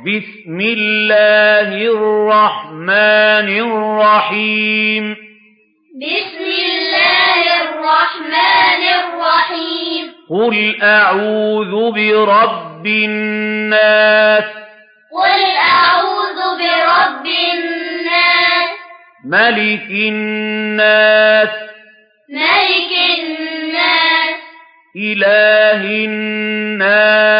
بسم الله الرحمن الرحيم. بسم الله الرحمن الرحيم. قل أعوذ برب الناس. قل أعوذ برب الناس. ملك الناس. ملك الناس. إله الناس.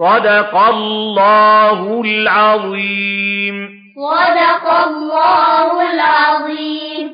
صدق الله العظيم. صدق الله